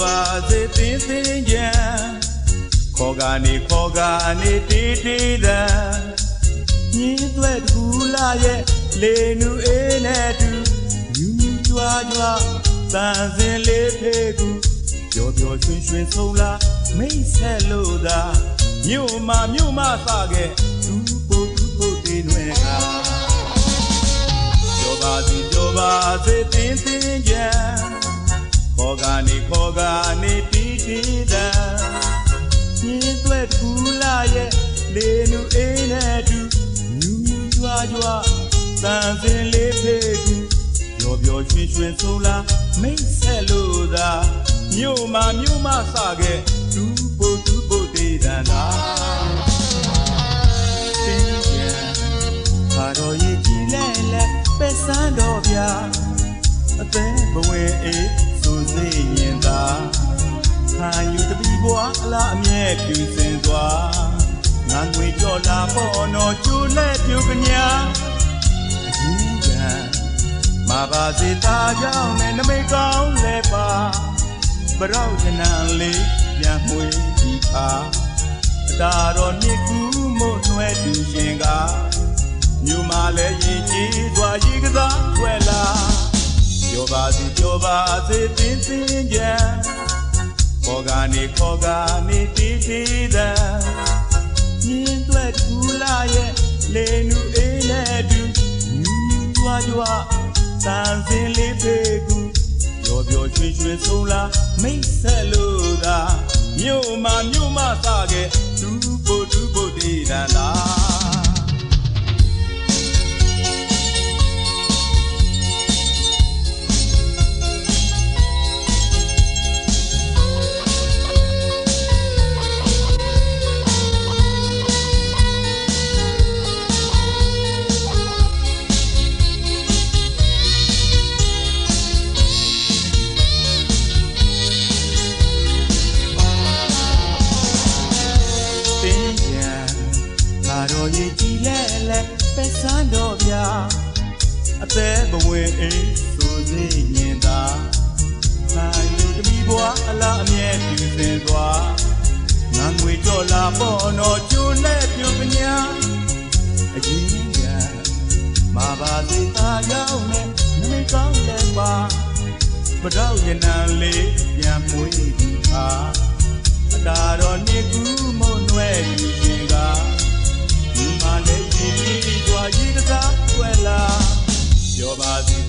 တင်းတင်းကြံခေါ်ကနေခေါ်ကနေတီးတီးတန်ညီးသွဲ့ကူလာရဲ့လေနူအေးနဲ့တူမြူးမြူးကြွားကြွားတန်စင်လေးဖေးကူပျော်ပျော်ရွှင်ရွှင်ဆုံးလာမိတ်ဆက်လို့သာမြို့မှာမြို့မှာစခဲ့သူပို့သူပို့တင်းွယ်ကပြောပါစီပြောပါစေတင်းတင်းကြံခေါ်ကနေ ခေါ်ကနေတီးတီးတန်ညင်းသွဲ့ကူလာရဲ့လေနူအေးနဲ့တူမြူးမြူးကြွားကြွားတန်စင်လေးဖေးကူပျော်ပျော်ရွှင်ရွှင်ဆုံးလာမိတ်ဆက်လို့သာမြို့မှာမြို့မှာစခဲ့သူပို့သူပို့တေးတန်သာတင်းကြံခါတော်ရဲ့ကြည်လဲလဲပဲဆန်းတော်ဗျာအသက်ဘဝင်အေး မြဲပြူစင်သွားငါငွေကြော်လာပေါ်တော်ကျိုးလက်ပြူကညာအရင်ကမပါစေတာကြောင့်နဲ့နမိတ်ကောင်းလဲပါပရောက်ချနံလေးပြန်မွေဒီအားအတာတော်နှစ်ကူမို့နှွဲတူရှင်ကမြို့မှာလဲရင်ကြီးသွားရီကစားွယ်လာပြောပါစီပြောပါစေတင်းတင်းကြံ ခေါ်ကနေခေါ်ကနေတီးတီးတန်ညင်းသွဲ့ကူလာရဲ့လေနူအေးနဲ့တူညူးကြွားကြွားတန်စင်လေးဖေးကူပျော်ပျော်ရွှင်ရွှင်ဆုံးလာမိတ်ဆက်လို့သာမြို့မှာမြို့မှာစခဲ့ဒူးဖို့ဒူးဖို့တေးတန်သာတ ရဲ့ကြည်လဲလဲပဲဆန်းတော်ဗျာအသက်ဘဝင်အေးဆိုစေရင်သာငါယူတမီဘွားအလားအမြဲပြူစင်သွားငါငွေကြော်လာပေါ်တော်ကျိုးလက်ပြူကညာအရင်ကမပါစေတာရောက်နဲ့နမိတ်ကောင်းလဲပါပတော့ရနံလေးပြန်မွေးဒီအားအတာတော်နေကူမို့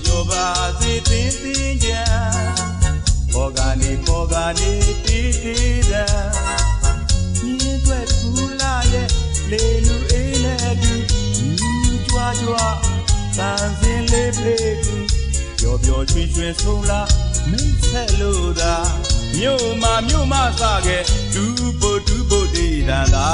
ပြောပါစီပြောပါစီတင်းတင်းကြံပေါ်ကနေပေါ်ကနေတီးတီးတဲ့မြင်းတွေကူလာရဲ့လေလူအေးနဲ့တူညီကြွားကြွားတန်စင်လေးဖေးကူပျော်ပျော်ရွှင်ရွှင်ဆုံးလာမိတ်ဆက်လို့သာမြို့မှာမြို့မှာစခဲ့ဒူးပိုဒူးပိုတေးတန်သာ